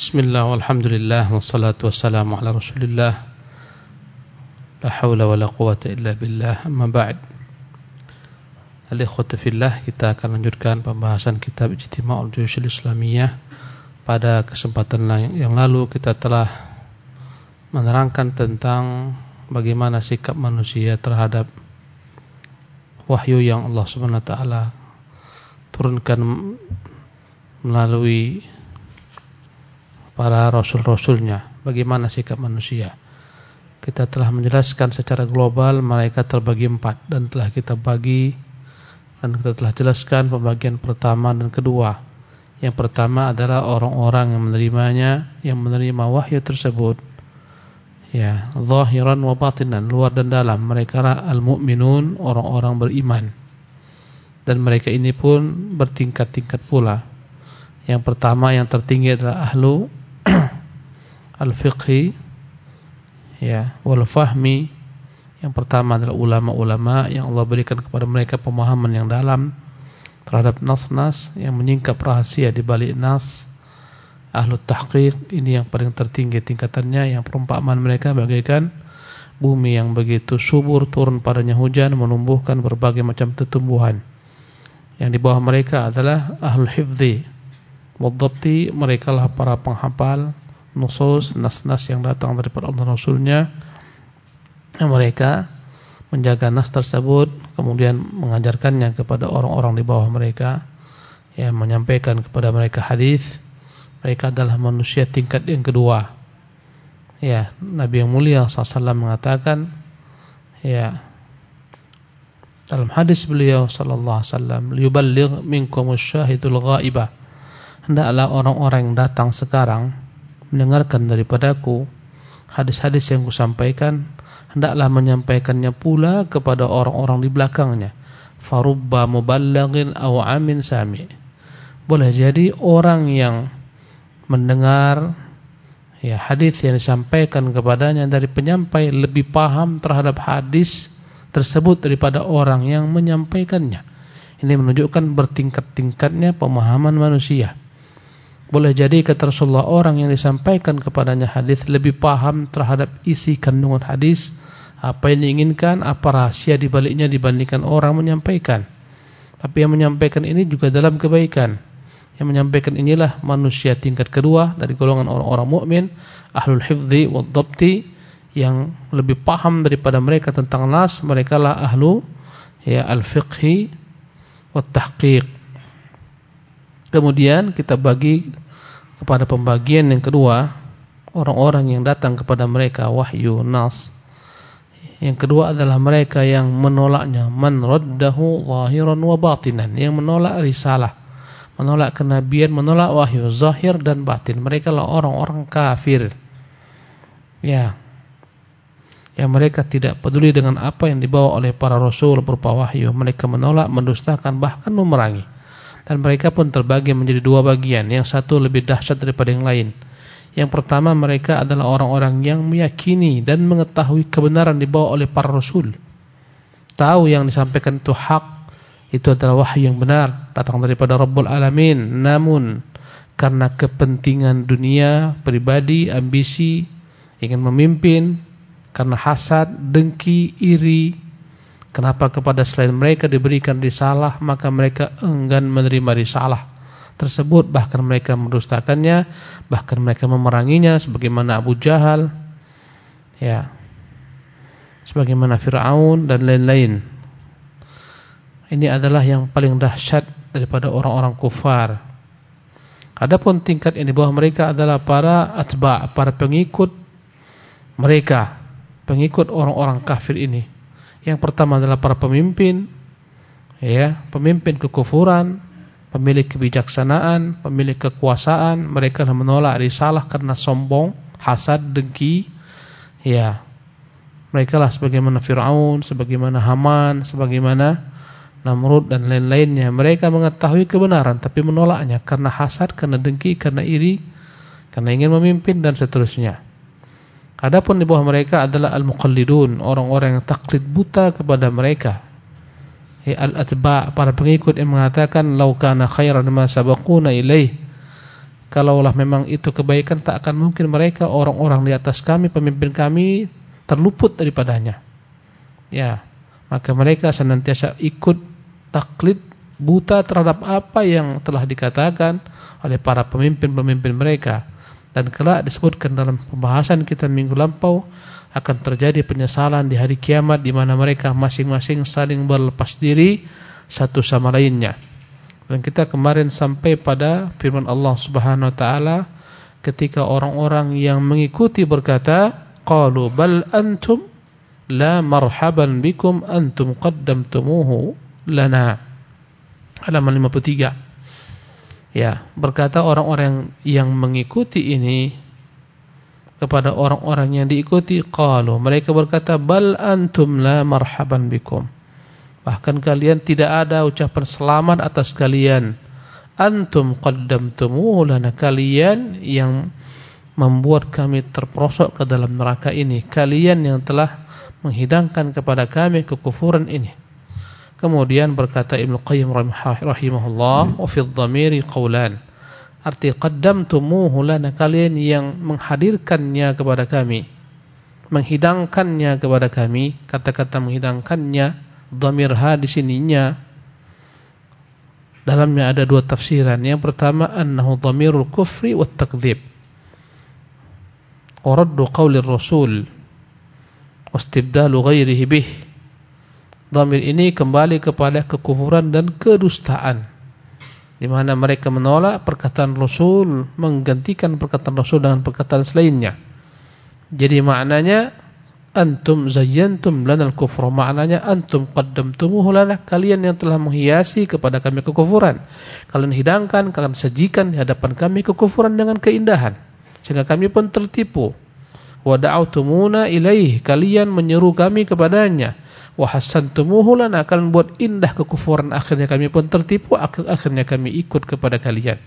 Bismillah walhamdulillah wassalatu wassalamu ala rasulillah. La hawla wa la quwata illa billah Amma ba'd. Al-ikhwata Kita akan lanjutkan pembahasan kitab Ijtima'ul Juyushil Islamiyah. Pada kesempatan yang lalu kita telah Menerangkan tentang Bagaimana sikap manusia terhadap Wahyu yang Allah SWT Turunkan Melalui para rasul-rasulnya. Bagaimana sikap manusia? Kita telah menjelaskan secara global malaikat terbagi empat dan telah kita bagi. Dan kita telah jelaskan pembagian pertama dan kedua. Yang pertama adalah orang-orang yang menerimanya yang menerima wahyu tersebut. Ya zahiran wa batinan luar dan dalam. Mereka al-mu'minun orang-orang beriman. Dan mereka ini pun bertingkat-tingkat pula. Yang pertama yang tertinggi adalah ahlu al-fiqhi ya wal fahmi yang pertama adalah ulama-ulama yang Allah berikan kepada mereka pemahaman yang dalam terhadap nas-nas yang menyingkap rahasia di balik nas. Ahlu tahqiq ini yang paling tertinggi tingkatannya yang perumpamaan mereka bagaikan bumi yang begitu subur turun padanya hujan menumbuhkan berbagai macam tumbuhan. Yang di bawah mereka adalah ahlul hifzi wadabti mereka lah para penghafal nusus nas-nas yang datang daripada Allah Rasulnya. Mereka menjaga nas tersebut kemudian mengajarkannya kepada orang-orang di bawah mereka. Yang menyampaikan kepada mereka hadis. Mereka adalah manusia tingkat yang kedua. Ya Nabi yang mulia SAW mengatakan ya dalam hadis beliau sallallahu alaihi wasallam liyuballigh minkum asyahidul ghaibah. Hendaklah orang-orang yang datang sekarang mendengarkan daripadaku. Hadis-hadis yang kusampaikan hendaklah menyampaikannya pula kepada orang-orang di belakangnya. Farubba muballaghin aw amin sami. Boleh jadi orang yang mendengar ya hadis yang disampaikan kepadanya dari penyampai lebih paham terhadap hadis tersebut daripada orang yang menyampaikannya. Ini menunjukkan bertingkat-tingkatnya pemahaman manusia boleh jadi kata Rasulullah orang yang disampaikan kepadanya hadis lebih paham terhadap isi kandungan hadis, apa yang diinginkan, apa rahasia di baliknya dibandingkan orang menyampaikan. Tapi yang menyampaikan ini juga dalam kebaikan. Yang menyampaikan inilah manusia tingkat kedua dari golongan orang-orang mukmin, ahlul hifzi wad dhabti yang lebih paham daripada mereka tentang nas, mereka lah ahlu ya al-fiqhi wat tahqiq Kemudian kita bagi kepada pembagian yang kedua orang-orang yang datang kepada mereka wahyu nas. Yang kedua adalah mereka yang menolaknya, man raddahu zahiran wa batinan, yang menolak risalah, menolak kenabian, menolak wahyu zahir dan batin. Mereka lah orang-orang kafir. Ya. Yang mereka tidak peduli dengan apa yang dibawa oleh para rasul berupa wahyu. Mereka menolak, mendustakan bahkan memerangi dan mereka pun terbagi menjadi dua bagian yang satu lebih dahsyat daripada yang lain. Yang pertama mereka adalah orang-orang yang meyakini dan mengetahui kebenaran dibawa oleh para rasul. Tahu yang disampaikan itu hak itu adalah wahyu yang benar datang daripada Rabbul Alamin. Namun karena kepentingan dunia pribadi ambisi ingin memimpin karena hasad dengki iri Kenapa kepada selain mereka diberikan risalah maka mereka enggan menerima risalah tersebut. Bahkan mereka mendustakannya bahkan mereka memeranginya sebagaimana Abu Jahal ya sebagaimana Firaun dan lain-lain. Ini adalah yang paling dahsyat daripada orang-orang kufar. Adapun tingkat yang di bawah mereka adalah para atba para pengikut mereka pengikut orang-orang kafir ini yang pertama adalah para pemimpin, ya, pemimpin kekufuran, pemilik kebijaksanaan, pemilik kekuasaan, mereka menolak risalah karena sombong, hasad, dengki, ya. Mereka lah sebagaimana Fir'aun, sebagaimana Haman, sebagaimana Namrud dan lain-lainnya. Mereka mengetahui kebenaran tapi menolaknya karena hasad, karena dengki, karena iri, karena ingin memimpin dan seterusnya. Adapun di bawah mereka adalah al-muqallidun, orang-orang yang taklid buta kepada mereka. Ya, al-atba, para pengikut yang mengatakan law kana khairan ma sabaquna ilaih. Kalaulah memang itu kebaikan tak akan mungkin mereka orang-orang di atas kami, pemimpin kami terluput daripadanya. Ya, maka mereka senantiasa ikut taklid buta terhadap apa yang telah dikatakan oleh para pemimpin-pemimpin mereka. Dan kelak disebutkan dalam pembahasan kita minggu lampau akan terjadi penyesalan di hari kiamat di mana mereka masing-masing saling berlepas diri satu sama lainnya. Dan kita kemarin sampai pada firman Allah Subhanahu wa taala ketika orang-orang yang mengikuti berkata, "Qalu bal antum la marhaban bikum antum qaddamtumuhu lana halaman 53 ya berkata orang-orang yang mengikuti ini kepada orang-orang yang diikuti qalu. Mereka berkata bal antum la marhaban bikum. Bahkan kalian tidak ada ucapan selamat atas kalian. Antum qaddamtumuhu lana. Kalian yang membuat kami terperosok ke dalam neraka ini. Kalian yang telah menghidangkan kepada kami kekufuran ini. Kemudian berkata Ibnu Qayyim rahimahullah, "Wa fi dhamiri qawlan." Arti qaddamtumuhu lana kalian yang menghadirkannya kepada kami, menghidangkannya kepada kami. Kata-kata menghidangkannya, dhamir ha di sininya dalamnya ada dua tafsiran. Yang pertama annahu dhamirul kufri wat takdzib. Wa raddu qawli Rasul wastibdalu ghairihi bih. Dhamir ini kembali kepada kekufuran dan kedustaan. Di mana mereka menolak perkataan Rasul, menggantikan perkataan Rasul dengan perkataan selainnya. Jadi maknanya antum zayyantum lana al-kufra. Maknanya antum qaddamtumuhu lana, kalian yang telah menghiasi kepada kami kekufuran. Kalian hidangkan, kalian sajikan di hadapan kami kekufuran dengan keindahan. Sehingga kami pun tertipu wa da'autumuna ilaih kalian menyeru kami kepadanya wa hasantumuhu lana kalian buat indah kekufuran akhirnya kami pun tertipu akhirnya kami ikut kepada kalian.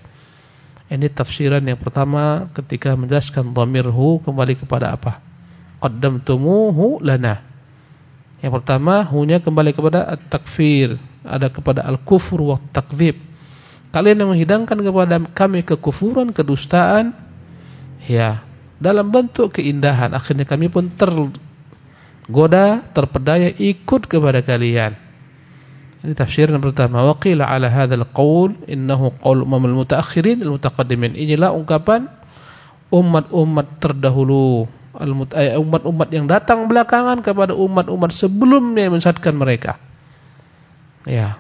Ini tafsiran yang pertama ketika menjelaskan dhamirhu kembali kepada apa? Qaddamtumuhu lana. Yang pertama hunya kembali kepada at-takfir. Ada kepada al-kufur wa takdzib kalian yang menghidangkan kepada kami kekufuran kedustaan ya dalam bentuk keindahan. Akhirnya kami pun tergoda, terpedaya ikut kepada kalian. Ini tafsir yang pertama. Wa qila ala hadzal qaul innahu qaul umam al-mutaakhirin al-mutaqaddimin. Inilah ungkapan umat-umat terdahulu, eh, umat-umat yang datang belakangan kepada umat-umat sebelumnya yang mensesatkan mereka. Ya.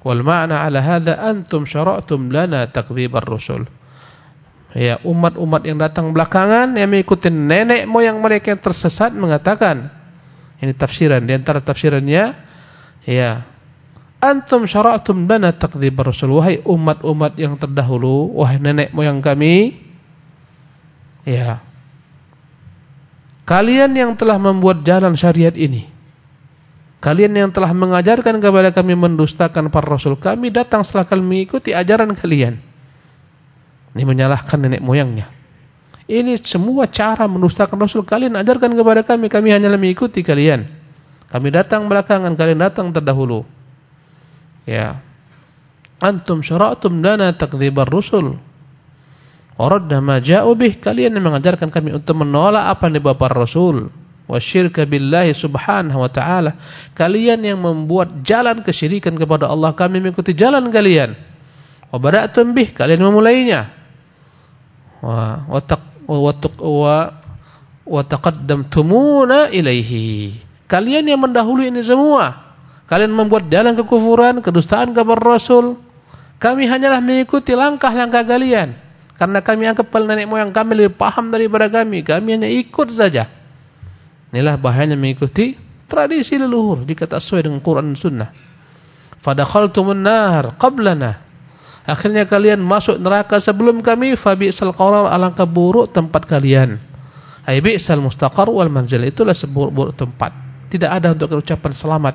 Wal ma'na ala hadza antum syara'tum lana takdzib ar-rusul. Ya, umat-umat yang datang belakangan yang mengikuti nenek moyang mereka yang tersesat mengatakan ini tafsiran di antara tafsirannya ya antum syara'tum lana takdzib rasul. Wahai umat-umat yang terdahulu wahai nenek moyang kami ya kalian yang telah membuat jalan syariat ini kalian yang telah mengajarkan kepada kami mendustakan para rasul kami datang setelah kalian mengikuti ajaran kalian ini menyalahkan nenek moyangnya. Ini semua cara mendustakan Rasul kalian ajarkan kepada kami. Kami hanya mengikuti kalian. Kami datang belakangan, kalian datang terdahulu. Ya. Antum syara'tum lana takdzibar rusul. Waradda ma. Kalian yang mengajarkan kami untuk menolak apa yang dibawa para Rasul. Wasyirka billahi subhanahu wa ta'ala. Kalian yang membuat jalan kesyirikan kepada Allah. Kami mengikuti jalan kalian. Wabada'tum bih. Kalian memulainya ilaihi. Kalian yang mendahului ini semua. Kalian membuat jalan kekufuran, kedustaan kabar Rasul. Kami hanyalah mengikuti langkah-langkah kalian. Karena kami anggap nenek moyang kami lebih paham daripada kami. Kami hanya ikut saja. Inilah bahayanya mengikuti tradisi leluhur jika tak sesuai dengan Quran dan Sunnah. Fadakhaltumun nar qablana Akhirnya kalian masuk neraka sebelum kami fabi'sal qarar alangkah buruk tempat kalian. Ai bi'sal mustaqar wal manzil itulah seburuk-buruk tempat. Tidak ada untuk ucapan selamat.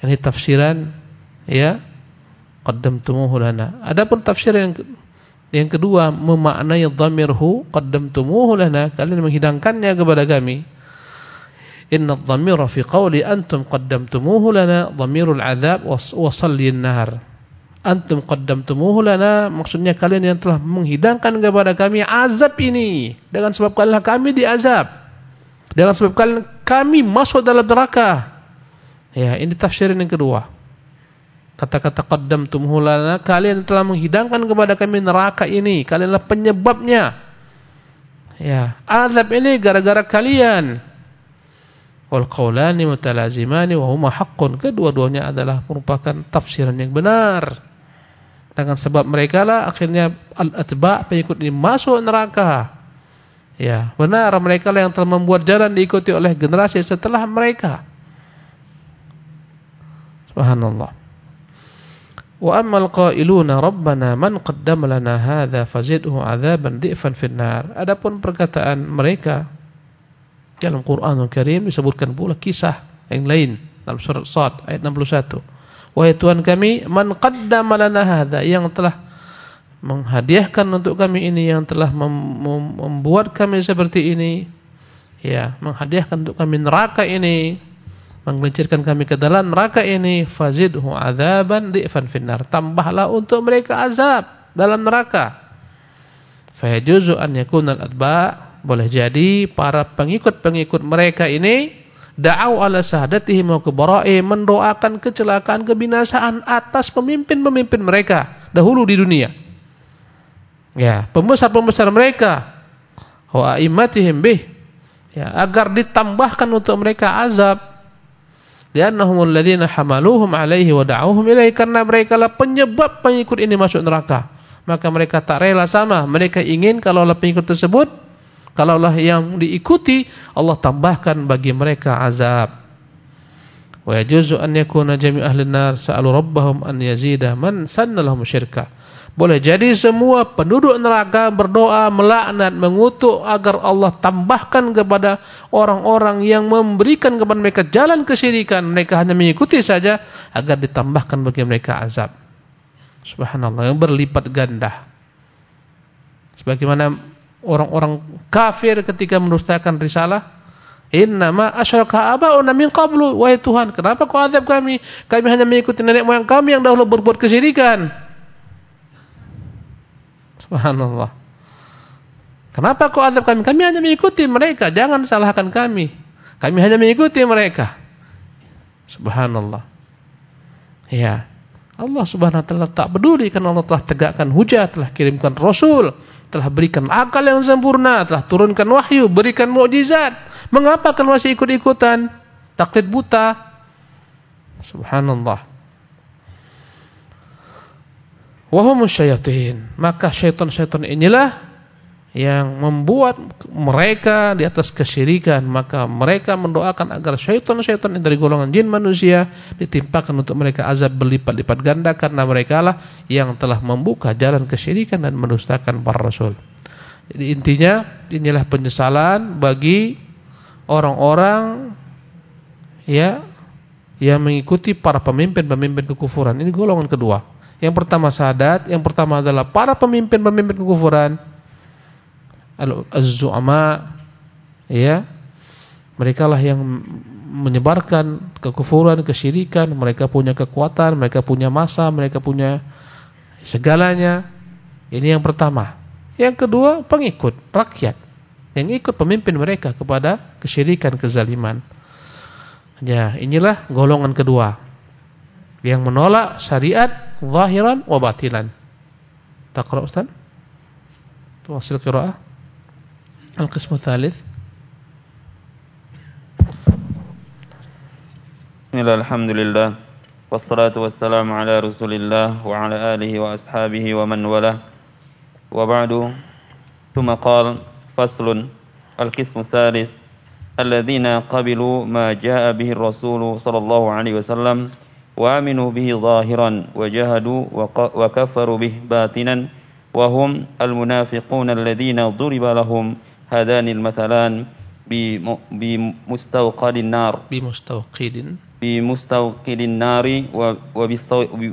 Ini tafsiran ya qaddamtumuhu lana. Adapun tafsir yang yang kedua memaknai dhamirhu qaddamtumuhu lana kalian menghidangkannya kepada kami. Inna dhamira fi qawli antum qaddamtumuhu lana dhamirul adzab wa salli an-nar. Antum qaddamtumuhu lana. Maksudnya kalian yang telah menghidangkan kepada kami azab ini. Dengan sebab kalian kami diazab dengan sebab kalian kami masuk dalam neraka. Ya ini tafsiran yang kedua. Kata-kata qaddamtumuhu lana kalian telah menghidangkan kepada kami neraka ini. Kalianlah penyebabnya. Ya azab ini gara-gara kalian. Wal qaulani mutalazimani wa huma haqqun. Kedua-duanya adalah merupakan tafsiran yang benar dengan sebab mereka lah akhirnya al-atba pengikut ini masuk neraka. Ya, benar mereka lah yang telah membuat jalan diikuti oleh generasi setelah mereka. Subhanallah. Wa ammal qailuna rabbana man qaddama lana hadza fazidhu 'adzaban di'fan finnar. Adapun perkataan mereka dalam Qur'anul Karim disebutkan pula kisah yang lain dalam surat Sad ayat 61. Wahai Tuhan kami, man qaddama lana hadza yang telah menghadiahkan untuk kami ini yang telah mem membuat kami seperti ini ya menghadiahkan untuk kami neraka ini menggelincirkan kami ke dalam neraka ini fazidhu adzaban di'fan finnar. Tambahlah untuk mereka azab dalam neraka. Fayajuzu an yakuna al-atba boleh jadi para pengikut-pengikut mereka ini da'au ala sahadatihim wa kubara'i mendoakan kecelakaan kebinasaan atas pemimpin-pemimpin mereka dahulu di dunia. Ya, pembesar-pembesar mereka wa aimatihim bih ya agar ditambahkan untuk mereka azab li'annahumul ladzina hamaluhum alaihi wa da'awhum ilaihi karena mereka lah penyebab pengikut ini masuk neraka maka mereka tak rela sama mereka ingin kalau pengikut tersebut Kalaulah yang diikuti Allah tambahkan bagi mereka azab. Wa yajuzu an yakuna jami' ahli nar sa'alu rabbahum an yazida man sanna. Boleh jadi semua penduduk neraka berdoa melaknat mengutuk agar Allah tambahkan kepada orang-orang yang memberikan kepada mereka jalan kesyirikan mereka hanya mengikuti saja agar ditambahkan bagi mereka azab. Subhanallah yang berlipat ganda. Sebagaimana orang-orang kafir ketika mendustakan risalah Innama asyraka aba'una min qablu wahai Tuhan kenapa kau azab kami? Kami hanya mengikuti nenek moyang kami yang dahulu berbuat kesyirikan. Subhanallah. Kenapa kau azab kami? Kami hanya mengikuti mereka jangan salahkan kami. Kami hanya mengikuti mereka. Subhanallah. Ya. Allah Subhanahu wa taala tak peduli karena Allah telah tegakkan hujah telah kirimkan rasul telah berikan akal yang sempurna, telah turunkan wahyu, berikan mukjizat. Mengapa kan masih ikut-ikutan? Taklid buta. Subhanallah. Wahumus syayatin. Maka syaitan-syaitan inilah yang membuat mereka di atas kesyirikan maka mereka mendoakan agar syaitan-syaitan dari golongan jin manusia ditimpakan untuk mereka azab berlipat-lipat ganda karena mereka lah yang telah membuka jalan kesyirikan dan mendustakan para rasul. Jadi intinya inilah penyesalan bagi orang-orang ya yang mengikuti para pemimpin-pemimpin kekufuran. Ini golongan kedua. Yang pertama sadat, yang pertama adalah para pemimpin-pemimpin kekufuran az-zu'ama ya mereka lah yang menyebarkan kekufuran, kesyirikan, mereka punya kekuatan, mereka punya masa, mereka punya segalanya. Ini yang pertama. Yang kedua, pengikut rakyat yang ikut pemimpin mereka kepada kesyirikan, kezaliman. Ya, inilah golongan kedua yang menolak syariat zahiran wa batilan. Taqra Ustaz? Tuasil qiraah. القسم الثالث. بسم الله الحمد لله والصلاة والسلام على رسول الله وعلى آله وأصحابه ومن وله وبعد ثم قال فصل القسم الثالث الذين قبلوا ما جاء به الرسول صلى الله عليه وسلم وآمنوا به ظاهرا وجهدوا وكفروا به باطنا وهم المنافقون الذين ضرب لهم هذان المثلان بمستوقد النار بمستوقد بمستوقد النار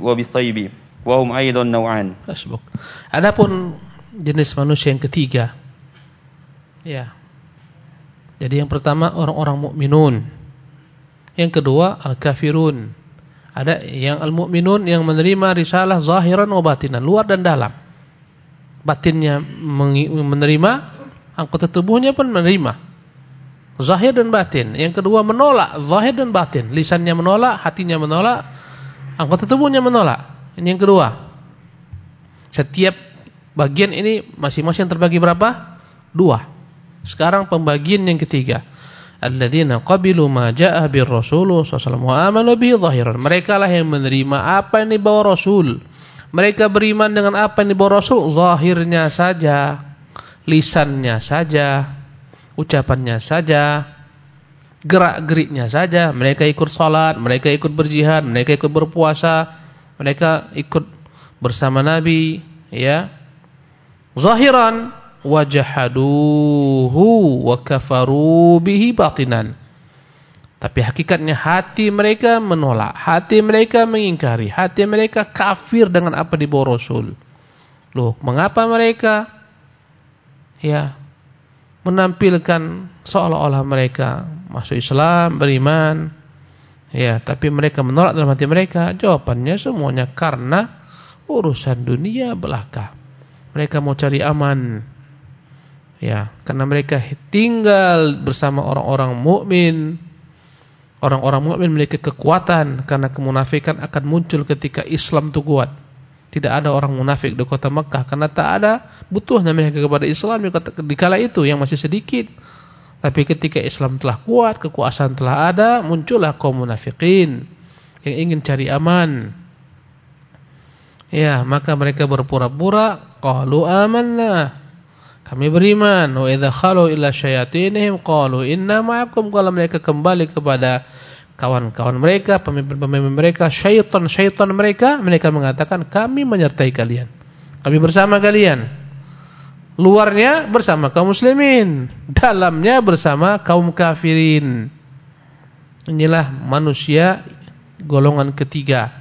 وبالصيب وهم أيضا نوعان أسبق Adapun jenis manusia yang ketiga ya jadi yang pertama orang-orang mukminun yang kedua al-kafirun Ada yang al-mu'minun yang menerima risalah zahiran wa batinan, luar dan dalam. Batinnya menerima, anggota tubuhnya pun menerima. Zahir dan batin. Yang kedua menolak, zahir dan batin. Lisannya menolak, hatinya menolak, anggota tubuhnya menolak. Ini yang kedua. Setiap bagian ini masing-masing terbagi berapa? Dua. Sekarang pembagian yang ketiga alladzina qabilu ma jaa bir rasul sallallahu wa zahiran mereka lah yang menerima apa yang dibawa rasul mereka beriman dengan apa yang dibawa rasul zahirnya saja lisannya saja ucapannya saja gerak-geriknya saja mereka ikut salat mereka ikut berjihad mereka ikut berpuasa mereka ikut bersama nabi ya zahiran wajahaduhu wa kafaru bihi batinan. Tapi hakikatnya hati mereka menolak, hati mereka mengingkari, hati mereka kafir dengan apa di bawah Rasul. Loh, mengapa mereka ya menampilkan seolah-olah mereka masuk Islam, beriman, ya, tapi mereka menolak dalam hati mereka? Jawabannya semuanya karena urusan dunia belaka. Mereka mau cari aman, Ya, karena mereka tinggal bersama orang-orang mukmin. Orang-orang mukmin memiliki kekuatan karena kemunafikan akan muncul ketika Islam itu kuat. Tidak ada orang munafik di kota Mekah karena tak ada butuhnya mereka kepada Islam di kala itu yang masih sedikit. Tapi ketika Islam telah kuat, kekuasaan telah ada, muncullah kaum munafikin yang ingin cari aman. Ya, maka mereka berpura-pura qalu amanna kami beriman. Wa idza khalu ila syayatinihim qalu inna ma'akum. Kalau mereka kembali kepada kawan-kawan mereka, pemimpin-pemimpin mereka, syaitan-syaitan mereka, mereka mengatakan kami menyertai kalian. Kami bersama kalian. Luarnya bersama kaum muslimin, dalamnya bersama kaum kafirin. Inilah manusia golongan ketiga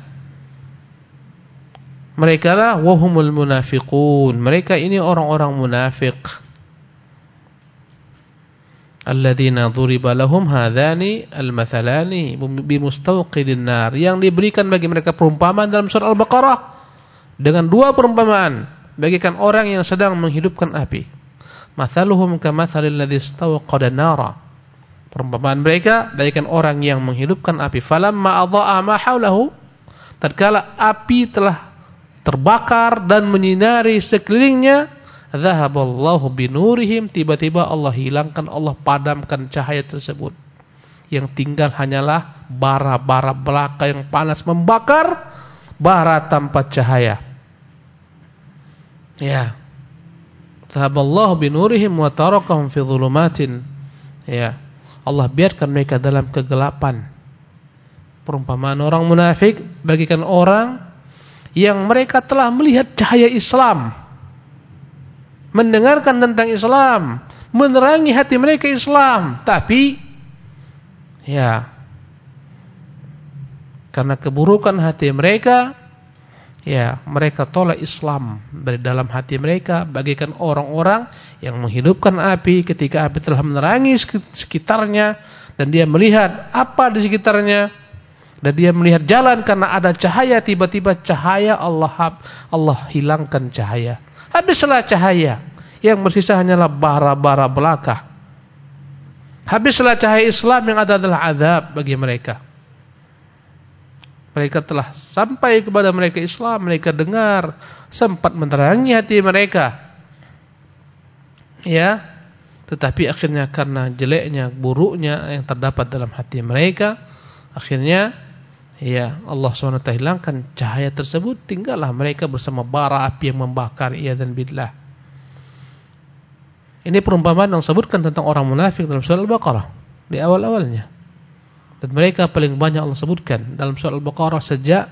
mereka lah wahumul munafiqun. Mereka ini orang-orang munafik. Alladzina dhuriba lahum hadzani al-mathalani bimustawqidin nar. Yang diberikan bagi mereka perumpamaan dalam surah Al-Baqarah dengan dua perumpamaan bagikan orang yang sedang menghidupkan api. Mathaluhum kamathalil ladzi istawqada nara. Perumpamaan mereka bagikan orang yang menghidupkan api. Falamma adha'a ma haulahu tatkala api telah terbakar dan menyinari sekelilingnya zahaballahu binurihim. Tiba-tiba Allah hilangkan Allah padamkan cahaya tersebut. Yang tinggal hanyalah bara-bara belaka yang panas membakar bara tanpa cahaya. Ya. Zahaballahu binurihim wa tarakahum fi dhulumatin. Ya. Allah biarkan mereka dalam kegelapan. Perumpamaan orang munafik bagikan orang yang mereka telah melihat cahaya Islam, mendengarkan tentang Islam, menerangi hati mereka Islam, tapi ya karena keburukan hati mereka, ya mereka tolak Islam dari dalam hati mereka bagaikan orang-orang yang menghidupkan api ketika api telah menerangi sekitarnya dan dia melihat apa di sekitarnya dan dia melihat jalan karena ada cahaya tiba-tiba cahaya Allah Allah hilangkan cahaya habislah cahaya. Yang bersisa hanyalah bara-bara belaka habislah cahaya Islam yang ada adalah azab bagi mereka. Mereka telah sampai kepada mereka Islam mereka dengar sempat menerangi hati mereka. Ya tetapi akhirnya karena jeleknya buruknya yang terdapat dalam hati mereka akhirnya ya Allah SWT hilangkan cahaya tersebut tinggallah mereka bersama bara api yang membakar ia dan billah. Ini perumpamaan yang sebutkan tentang orang munafik dalam surah Al-Baqarah di awal-awalnya. Dan mereka paling banyak Allah sebutkan dalam surah Al-Baqarah sejak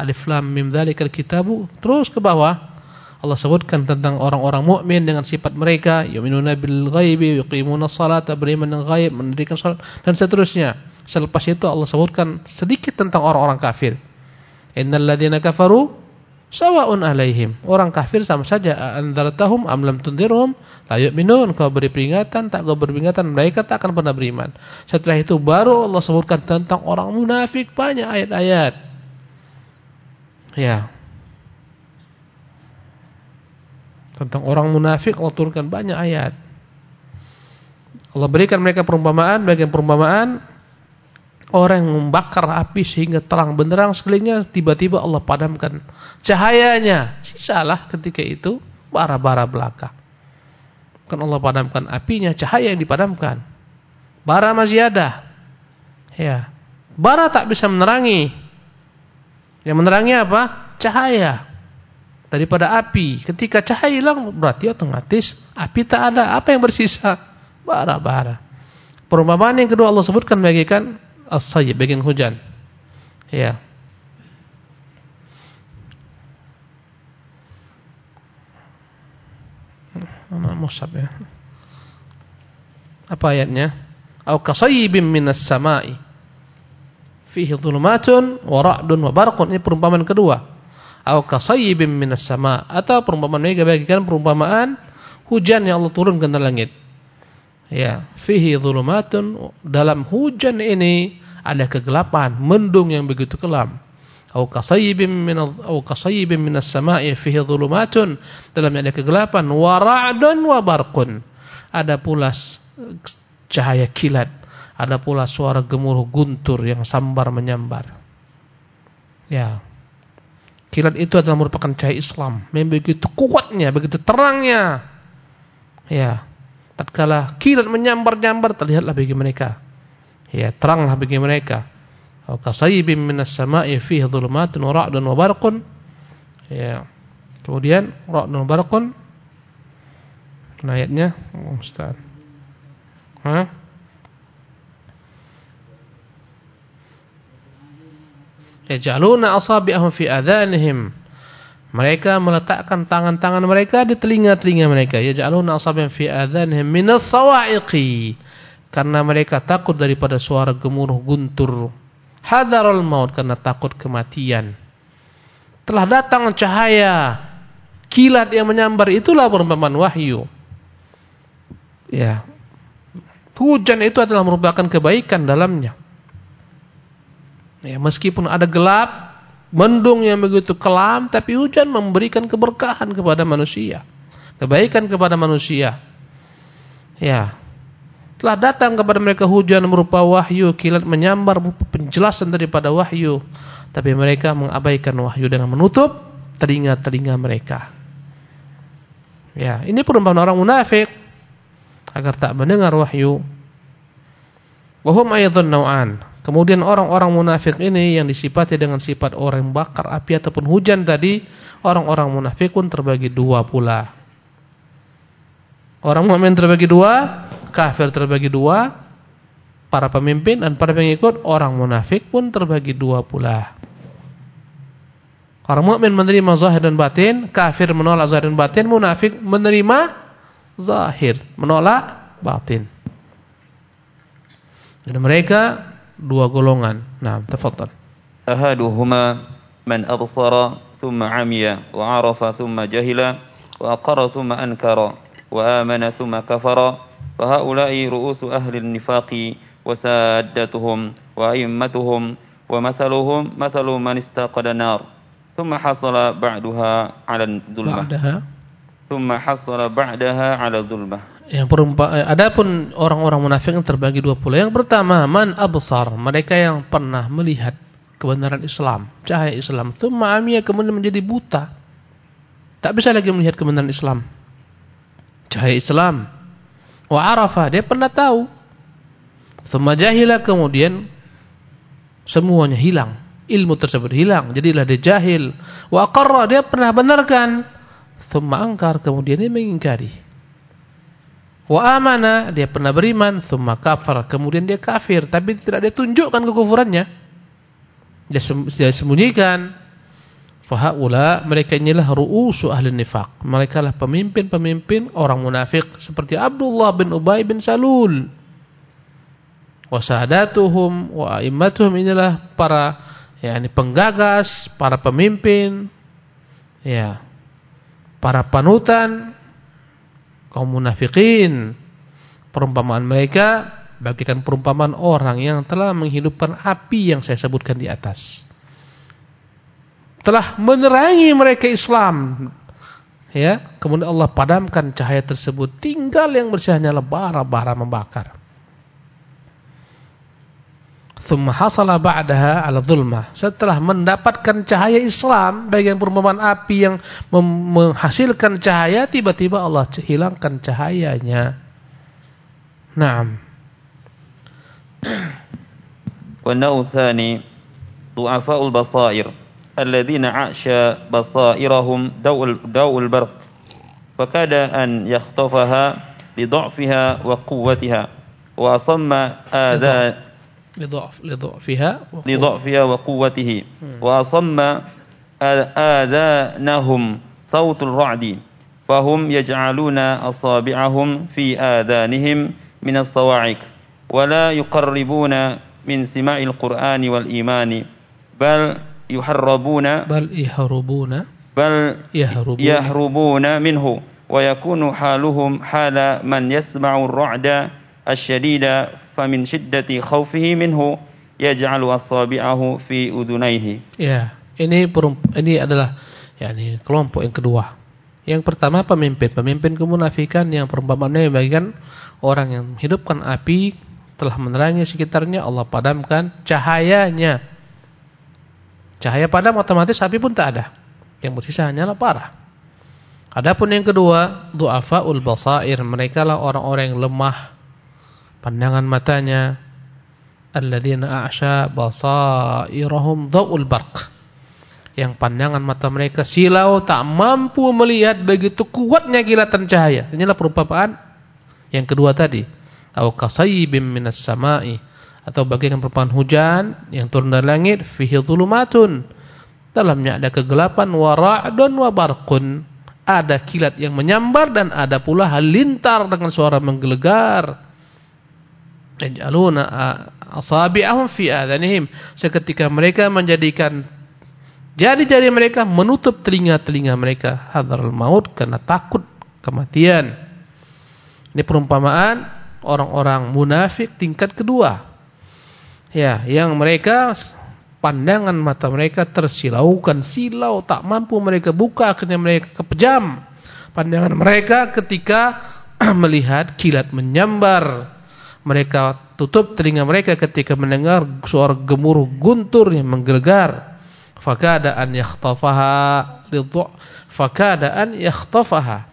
alif lam mim dzalikal kitabu terus ke bawah Allah sebutkan tentang orang-orang mukmin dengan sifat mereka yu'minuna bil ghaibi yuqimuna shalata beriman dengan ghaib mendirikan salat dan seterusnya Selepas itu Allah sebutkan sedikit tentang orang-orang kafir. Innal ladzina kafaru sawa'un alaihim. Orang kafir sama saja anzartahum am lam tundirhum la yu'minun. Kau beri peringatan, tak kau beri peringatan, mereka tak akan pernah beriman. Setelah itu baru Allah sebutkan tentang orang munafik banyak ayat-ayat. Ya. Tentang orang munafik Allah turunkan banyak ayat. Allah berikan mereka perumpamaan, bagian perumpamaan orang yang membakar api sehingga terang benderang sekelilingnya tiba-tiba Allah padamkan cahayanya. Sisalah ketika itu bara-bara belaka. Kan Allah padamkan apinya, cahaya yang dipadamkan. Bara masih ada. Ya. Bara tak bisa menerangi. Yang menerangi apa? Cahaya daripada api. Ketika cahaya hilang berarti otomatis api tak ada. Apa yang bersisa? Bara-bara. Perumpamaan yang kedua Allah sebutkan bagikan as-sayyib, bagian hujan. Ya. Mana Musab ya? Apa ayatnya? Au kasayyibin minas sama'i fihi dhulumatun wa ra'dun wa barqun. Ini perumpamaan kedua au kasayyibin minas sama atau perumpamaan ini bagikan perumpamaan hujan yang Allah turunkan dari langit. Ya, fihi dhulumatun dalam hujan ini ada kegelapan, mendung yang begitu kelam. Au kasayyibin min au kasayyibin minas sama'i fihi dhulumatun dalam ada kegelapan wa ra'dun wa barqun. Ada pula cahaya kilat, ada pula suara gemuruh guntur yang sambar menyambar. Ya, Kilat itu adalah merupakan cahaya Islam yang begitu kuatnya, begitu terangnya. Ya. Tatkala kilat menyambar-nyambar terlihatlah bagi mereka. Ya, teranglah bagi mereka. Au kasayibin minas sama'i fihi dhulumatun wa ra'dun wa barqun. Ya. Kemudian ra'dun wa barqun. Ayatnya, oh, Ustaz. Hah? Yaj'aluna asabi'ahum fi adhanihim. Mereka meletakkan tangan-tangan mereka di telinga-telinga mereka. Yaj'aluna asabi'ahum fi adhanihim minas sawa'iqi. Karena mereka takut daripada suara gemuruh guntur. Hadarul maut karena takut kematian. Telah datang cahaya. Kilat yang menyambar itulah perumpamaan wahyu. Ya. Hujan itu adalah merupakan kebaikan dalamnya Ya, meskipun ada gelap, mendung yang begitu kelam, tapi hujan memberikan keberkahan kepada manusia. Kebaikan kepada manusia. Ya. Telah datang kepada mereka hujan berupa wahyu, kilat menyambar penjelasan daripada wahyu. Tapi mereka mengabaikan wahyu dengan menutup telinga-telinga mereka. Ya, ini perumpamaan orang munafik agar tak mendengar wahyu. Wahum ayatun naw'an. Kemudian orang-orang munafik ini yang disifati dengan sifat orang bakar api ataupun hujan tadi, orang-orang munafik pun terbagi dua pula. Orang mukmin terbagi dua, kafir terbagi dua, para pemimpin dan para pengikut orang munafik pun terbagi dua pula. Orang mukmin menerima zahir dan batin, kafir menolak zahir dan batin, munafik menerima zahir, menolak batin. Dan mereka dua golongan. Nah, tafadhal. Ahaduhuma man absara thumma amiya wa arafa thumma jahila wa aqara thumma ankara wa amana thumma kafara. Fa haula'i ru'usu ahli an-nifaqi wa saddatuhum wa a'immatuhum wa mathaluhum mathalu man istaqada nar. Thumma hasala ba'daha 'ala Yang eh, adapun orang-orang munafik yang terbagi dua puluh. Yang pertama, man absar, mereka yang pernah melihat kebenaran Islam, cahaya Islam. Thumma amiyah kemudian menjadi buta. Tak bisa lagi melihat kebenaran Islam. Cahaya Islam. Wa arafa, dia pernah tahu. Thumma jahila kemudian semuanya hilang. Ilmu tersebut hilang, jadilah dia jahil. Wa aqarra, dia pernah benarkan. Thumma angkar, kemudian dia mengingkari. Wa amana, dia pernah beriman, thumma kafar, kemudian dia kafir, tapi tidak dia tunjukkan kekufurannya. Dia, sem dia sembunyikan. Mereka inilah ru'usu ahli nifaq. Mereka lah pemimpin-pemimpin orang munafik seperti Abdullah bin Ubay bin Salul. Wa sadatuhum wa a'immatuhum inilah para yakni penggagas, para pemimpin, ya. Para panutan kaum munafikin. Perumpamaan mereka bagikan perumpamaan orang yang telah menghidupkan api yang saya sebutkan di atas. telah menerangi mereka Islam. Ya, kemudian Allah padamkan cahaya tersebut, tinggal yang bersih hanyalah bara-bara membakar. Thumma hasala ba'daha ala zulma. Setelah mendapatkan cahaya Islam, bagian perumpamaan api yang menghasilkan cahaya, tiba-tiba Allah hilangkan cahayanya. Naam. Wa nau thani du'afa'ul basair alladhina 'asha basairahum daw'ul daul barq fakada an yakhtafaha bi dha'fiha wa quwwatiha wa asamma adha لضعف لضعفها لضعفها وقوته. وأصم آذانهم صوت الرعد. فهم يجعلون أصابعهم في آذانهم من الصواعق. ولا يقربون من سماع القرآن والإيمان. بل يحربون بل يهربون بل يهربون, يهربون منه. ويكون حالهم حال من يسمع الرعد الشديد فمن شدة خوفه منه يجعل أصابعه في أذنيه ya ini ini adalah yakni kelompok yang kedua yang pertama pemimpin pemimpin kemunafikan yang perumpamannya bagian orang yang hidupkan api telah menerangi sekitarnya Allah padamkan cahayanya cahaya padam otomatis api pun tak ada yang bersisa hanyalah parah Adapun yang kedua, du'afaul basair, mereka lah orang-orang yang lemah pandangan matanya alladzina a'sha basairahum dha'ul barq. Yang pandangan mata mereka silau tak mampu melihat begitu kuatnya kilatan cahaya. Inilah perumpamaan yang kedua tadi. Au kasayyibim minas sama'i. Atau bagaikan perumpamaan hujan yang turun dari langit fihi dhulumatun dalamnya ada kegelapan wa ra'dun wa barqun. Ada kilat yang menyambar dan ada pula halintar dengan suara menggelegar yaj'aluna asabi'ahum fi adhanihim seketika mereka menjadikan jari-jari mereka menutup telinga-telinga mereka. Hadzarul maut karena takut kematian. Ini perumpamaan orang-orang munafik tingkat kedua. Ya yang mereka pandangan mata mereka tersilaukan silau tak mampu mereka buka akhirnya mereka kepejam. Pandangan mereka ketika melihat kilat menyambar mereka tutup telinga mereka ketika mendengar suara gemuruh guntur yang menggelegar. Fakada an yakhtafaha lidhu fakada an yakhtafaha.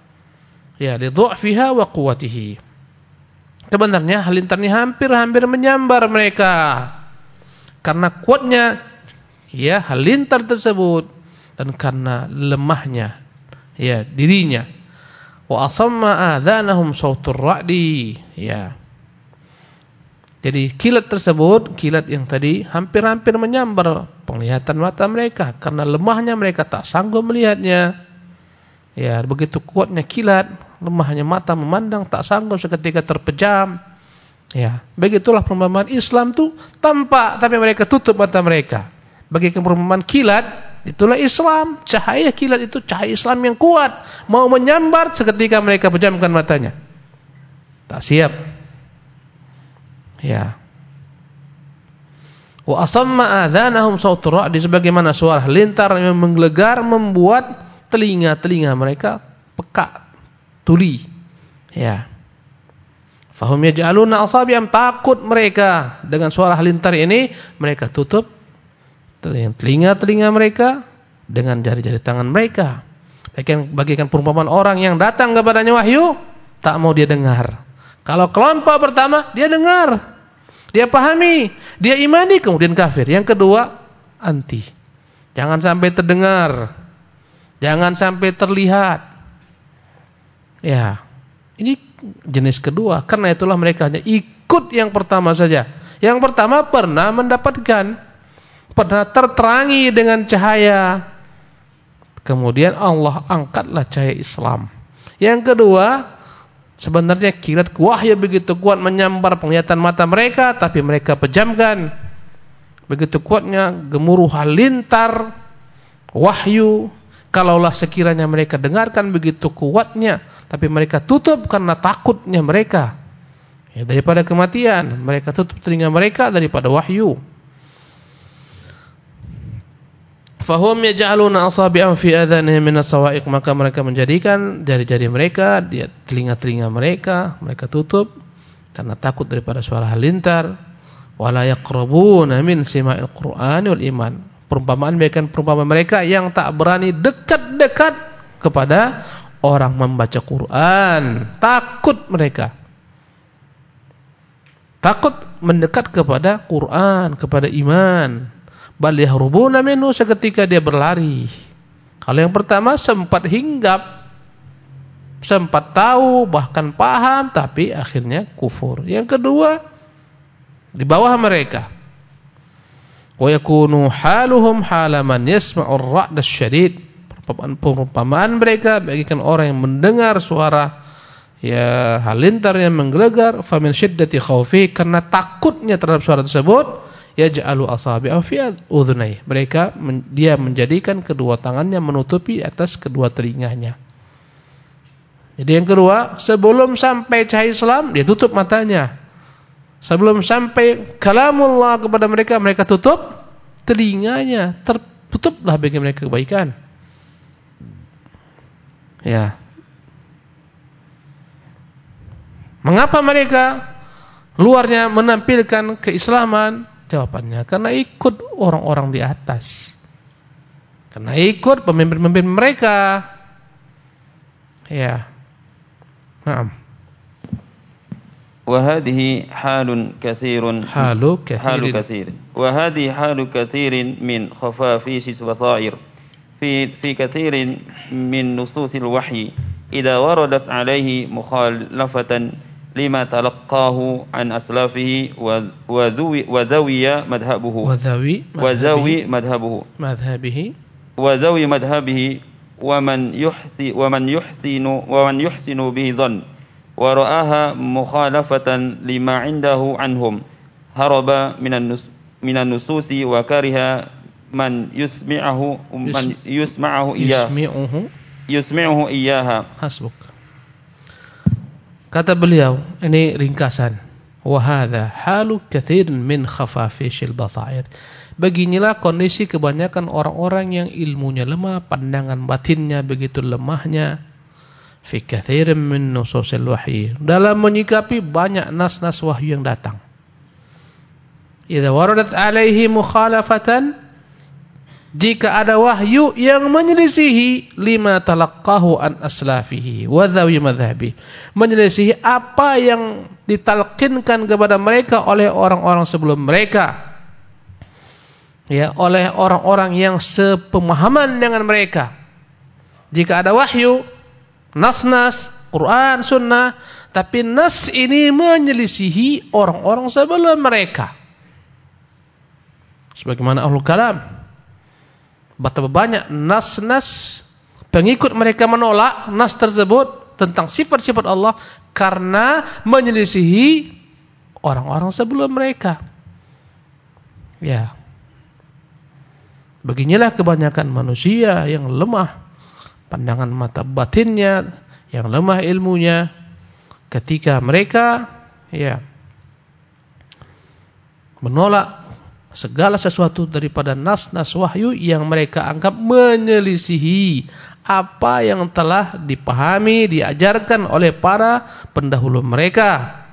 Ya lidhu'fiha wa quwwatihi. Sebenarnya halilintar ini hampir-hampir menyambar mereka. Karena kuatnya ya halilintar tersebut. Dan karena lemahnya ya dirinya. Wa asamma adhanahum sautur ra'di. Ya jadi kilat tersebut, kilat yang tadi hampir-hampir menyambar penglihatan mata mereka karena lemahnya mereka tak sanggup melihatnya. Ya, begitu kuatnya kilat, lemahnya mata memandang tak sanggup seketika terpejam. Ya, begitulah perumpamaan Islam tuh tampak tapi mereka tutup mata mereka. Bagikan perumpamaan kilat, itulah Islam. Cahaya kilat itu cahaya Islam yang kuat, mau menyambar seketika mereka pejamkan matanya. Tak siap. Ya. Wa asamma adhanahum sautur ra'di sebagaimana suara lintar yang menggelegar membuat telinga-telinga mereka peka, tuli. Ya. Fahum yaj'aluna asabi'am takut mereka dengan suara lintar ini mereka tutup telinga-telinga mereka dengan jari-jari tangan mereka. Bagikan, bagikan perumpamaan orang yang datang kepadanya wahyu tak mau dia dengar. Kalau kelompok pertama dia dengar, dia pahami, dia imani kemudian kafir. Yang kedua anti. Jangan sampai terdengar. Jangan sampai terlihat. Ya. Ini jenis kedua. Karena itulah mereka hanya ikut yang pertama saja. Yang pertama pernah mendapatkan pernah terterangi dengan cahaya. Kemudian Allah angkatlah cahaya Islam. Yang kedua Sebenarnya kilat wahyu begitu kuat menyambar penglihatan mata mereka, tapi mereka pejamkan. Begitu kuatnya gemuruh halintar wahyu. Kalaulah sekiranya mereka dengarkan begitu kuatnya, tapi mereka tutup karena takutnya mereka. Ya, daripada kematian, mereka tutup telinga mereka daripada wahyu. Fahum yaj'aluna asabi'an fi adhanihim min as-sawa'iq maka mereka menjadikan jari-jari mereka di telinga-telinga mereka mereka tutup karena takut daripada suara halilintar wala yaqrabuna min sima'il qur'ani wal iman. Perumpamaan mereka perumpamaan mereka yang tak berani dekat-dekat kepada orang membaca Quran. Takut mereka. Takut mendekat kepada Quran kepada iman bal yahrubuna minhu seketika dia berlari. Kalau yang pertama sempat hinggap, sempat tahu, bahkan paham tapi akhirnya kufur. Yang kedua di bawah mereka. Wa yakunu haluhum halaman yasma'u ar-ra'd asy-syadid. Perumpamaan mereka bagikan orang yang mendengar suara ya halintar yang menggelegar famin syiddati khaufi karena takutnya terhadap suara tersebut yaj'alu asabi'ahu fi udhunai. Mereka dia menjadikan kedua tangannya menutupi atas kedua telinganya. Jadi yang kedua, sebelum sampai cahaya Islam dia tutup matanya. Sebelum sampai kalamullah kepada mereka mereka tutup telinganya, tertutuplah bagi mereka kebaikan. Ya. Mengapa mereka luarnya menampilkan keislaman, Jawabannya karena ikut orang-orang di atas. Karena ikut pemimpin-pemimpin mereka. Ya. Naam. وهذه حال كثير حال كثير حال كثير وهذه حال كثير من خفافيش البصائر في في كثير من نصوص الوحي إذا وردت عليه مخالفة لما تلقاه عن أسلافه وذوي, وذوي مذهبه. وذوي وذوي مذهبه. مذهبه. وذوي مذهبه. ومن يحسن ومن يحسن ومن يحسن به ظن. ورآها مخالفة لما عنده عنهم. هرب من النص من النصوص وكره من يسمعه من يسمعه إياه. يسمعه. يسمعه إياها. حسبك. Kata beliau, ini ringkasan. Wahada halu kathir min khafafishil basair. Beginilah kondisi kebanyakan orang-orang yang ilmunya lemah, pandangan batinnya begitu lemahnya. Fi kathirin min nususil wahyi. Dalam menyikapi banyak nas-nas wahyu yang datang. Idza waradat alaihi mukhalafatan jika ada wahyu yang menyelisihi lima talaqqahu an aslafihi wa madhhabi. Menyelisihi apa yang ditalkinkan kepada mereka oleh orang-orang sebelum mereka. Ya oleh orang-orang yang sepemahaman dengan mereka. Jika ada wahyu nas-nas Quran sunnah tapi nas ini menyelisihi orang-orang sebelum mereka. Sebagaimana ahlul kalam Betapa banyak nas-nas pengikut mereka menolak nas tersebut tentang sifat-sifat Allah karena menyelisihi orang-orang sebelum mereka. Ya. Beginilah kebanyakan manusia yang lemah pandangan mata batinnya, yang lemah ilmunya ketika mereka ya menolak segala sesuatu daripada nas-nas wahyu yang mereka anggap menyelisihi apa yang telah dipahami, diajarkan oleh para pendahulu mereka.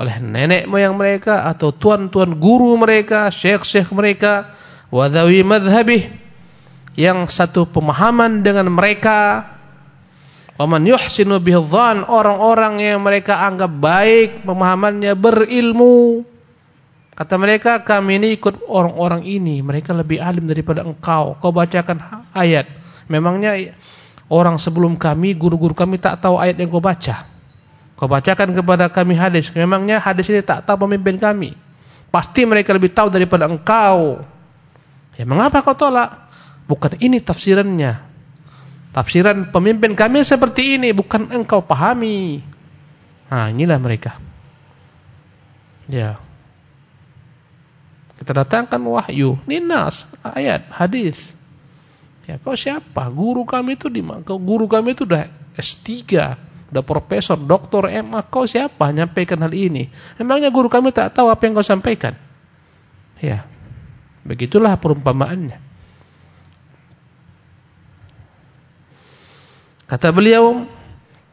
Oleh nenek moyang mereka atau tuan-tuan guru mereka, syekh-syekh mereka, wadawi madhabih yang satu pemahaman dengan mereka. Waman yuhsinu bihadhan orang-orang yang mereka anggap baik pemahamannya berilmu Kata mereka, kami ini ikut orang-orang ini. Mereka lebih alim daripada engkau. Kau bacakan ayat. Memangnya orang sebelum kami, guru-guru kami tak tahu ayat yang kau baca. Kau bacakan kepada kami hadis. Memangnya hadis ini tak tahu pemimpin kami. Pasti mereka lebih tahu daripada engkau. Ya mengapa kau tolak? Bukan ini tafsirannya. Tafsiran pemimpin kami seperti ini. Bukan engkau pahami. Nah inilah mereka. Ya. Kita datangkan wahyu, ninas, ayat, hadis. Ya, kau siapa? Guru kami itu di kau guru kami itu udah S3, udah profesor, doktor, MA. Kau siapa nyampaikan hal ini? Emangnya guru kami tak tahu apa yang kau sampaikan? Ya. Begitulah perumpamaannya. Kata beliau,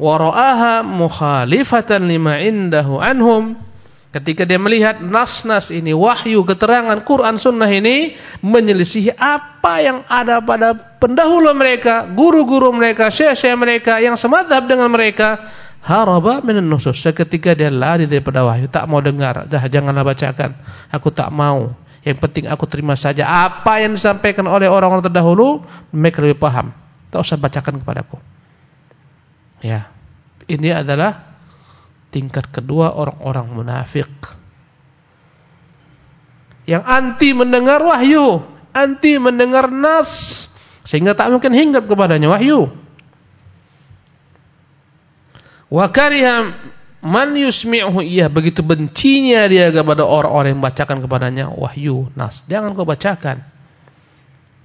"Wa ra'aha mukhalifatan lima indahu anhum." Ketika dia melihat nas-nas ini, wahyu, keterangan Quran Sunnah ini menyelisihi apa yang ada pada pendahulu mereka, guru-guru mereka, syekh-syekh mereka yang semadhab dengan mereka, haraba minan nusus. Seketika dia lari daripada wahyu, tak mau dengar, dah janganlah bacakan. Aku tak mau. Yang penting aku terima saja apa yang disampaikan oleh orang-orang terdahulu, mereka lebih paham. Tak usah bacakan kepadaku. Ya. Ini adalah tingkat kedua orang-orang munafik yang anti mendengar wahyu, anti mendengar nas sehingga tak mungkin hinggap kepadanya wahyu. Wa kariha man yusmi'uhu iya begitu bencinya dia kepada orang-orang yang bacakan kepadanya wahyu, nas. Jangan kau bacakan.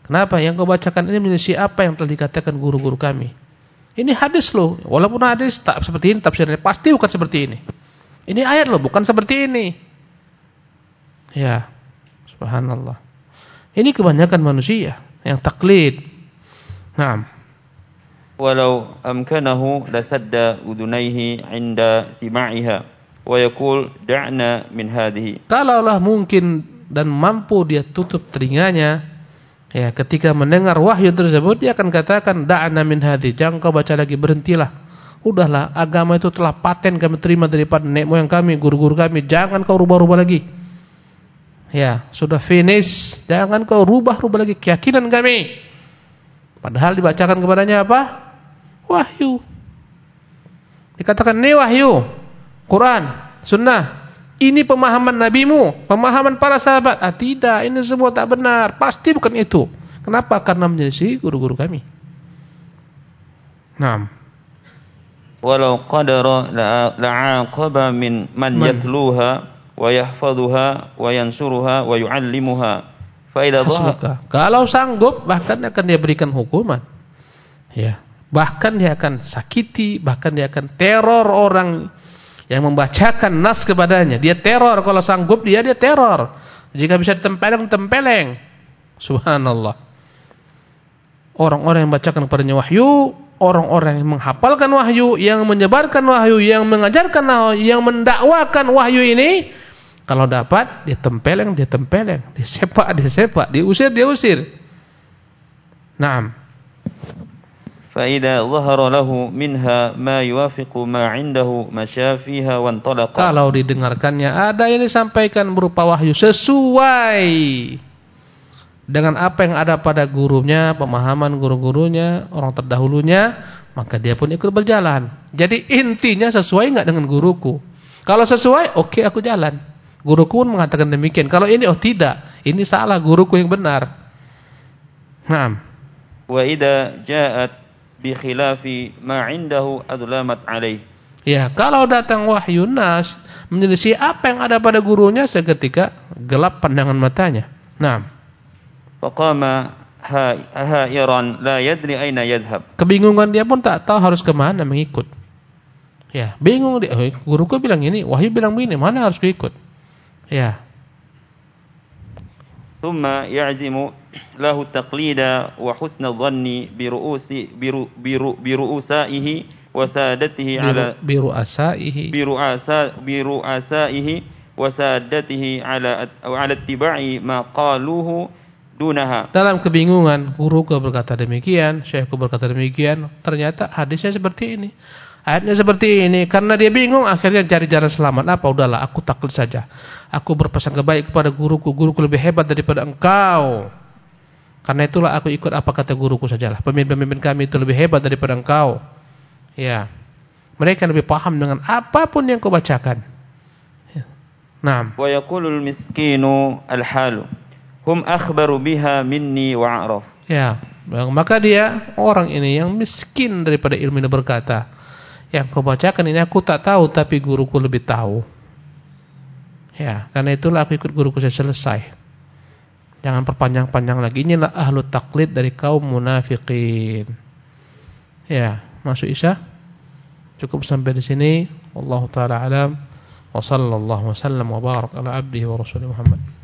Kenapa? Yang kau bacakan ini menyelisih apa yang telah dikatakan guru-guru kami. Ini hadis loh. Walaupun hadis tak seperti ini, tafsirnya pasti bukan seperti ini. Ini ayat loh, bukan seperti ini. Ya, subhanallah. Ini kebanyakan manusia yang taklid. Naam. Walau amkanahu lasadda udunaihi inda sima'iha wa yaqul da'na min hadhihi. Kalaulah mungkin dan mampu dia tutup telinganya Ya, ketika mendengar wahyu tersebut dia akan katakan da'ana min hadhi, jangan kau baca lagi, berhentilah. Udahlah, agama itu telah paten kami terima daripada nenek moyang kami, guru-guru kami, jangan kau rubah-rubah lagi. Ya, sudah finish, jangan kau rubah-rubah lagi keyakinan kami. Padahal dibacakan kepadanya apa? Wahyu. Dikatakan ini wahyu. Quran, sunnah, ini pemahaman nabimu, pemahaman para sahabat. Ah tidak, ini semua tak benar. Pasti bukan itu. Kenapa? Karena menjadi guru-guru kami. Naam. Walau qadara la'aqaba min man, yatluha wa yahfazuha wa yansuruha wa yu'allimuha. Fa Kalau sanggup bahkan akan dia berikan hukuman. Ya. Bahkan dia akan sakiti, bahkan dia akan teror orang yang membacakan nas kepadanya. Dia teror kalau sanggup dia dia teror. Jika bisa ditempeleng tempeleng. Subhanallah. Orang-orang yang membacakan kepadanya wahyu, orang-orang yang menghafalkan wahyu, yang menyebarkan wahyu, yang mengajarkan wahyu, yang mendakwakan wahyu ini, kalau dapat dia tempeleng, dia tempeleng, disepak, disepak, diusir, diusir. Naam. فإذا ظهر له منها ما يوافق ما عنده مشى فيها وانطلق Kalau didengarkannya ada yang disampaikan berupa wahyu sesuai dengan apa yang ada pada gurunya, pemahaman guru-gurunya, orang terdahulunya, maka dia pun ikut berjalan. Jadi intinya sesuai enggak dengan guruku. Kalau sesuai, oke okay, aku jalan. Guruku pun mengatakan demikian. Kalau ini oh tidak, ini salah guruku yang benar. Naam. Wa idza ja'at bi khilafi ma 'indahu adlamat alaih. Ya, kalau datang wahyu nas menyelisih apa yang ada pada gurunya seketika gelap pandangan matanya. Nah. Faqama hairan la yadri aina yadhhab. Kebingungan dia pun tak tahu harus ke mana mengikut. Ya, bingung dia. Oh, guruku bilang ini, wahyu bilang begini, mana harus ikut? Ya. Thumma ya'zimu له التقليد وحسن الظن برؤوس برؤسائه وسادته على برؤسائه برؤسائه وسادته على على اتباع ما قالوه dunaha. Dalam kebingungan, guruku berkata demikian, syekhku berkata demikian, ternyata hadisnya seperti ini. Ayatnya seperti ini, karena dia bingung, akhirnya cari jalan selamat. Apa? Udahlah, aku taklid saja. Aku berpesan kebaik kepada guruku, guruku lebih hebat daripada engkau. Karena itulah aku ikut apa kata guruku sajalah. Pemimpin-pemimpin kami itu lebih hebat daripada engkau. Ya. Mereka lebih paham dengan apa pun yang kau bacakan. Ya. Naam. Wa yaqulul miskinu al-halu. Hum akhbaru biha minni wa a'raf. Ya. Maka dia orang ini yang miskin daripada ilmu ini berkata, yang kau bacakan ini aku tak tahu tapi guruku lebih tahu. Ya, karena itulah aku ikut guruku saya selesai. Jangan perpanjang-panjang lagi. Inilah ahlu taklid dari kaum munafikin. Ya, masuk Isya. Cukup sampai di sini. Wallahu taala alam. Wa sallallahu wasallam wa barak ala abdihi wa rasulih Muhammad.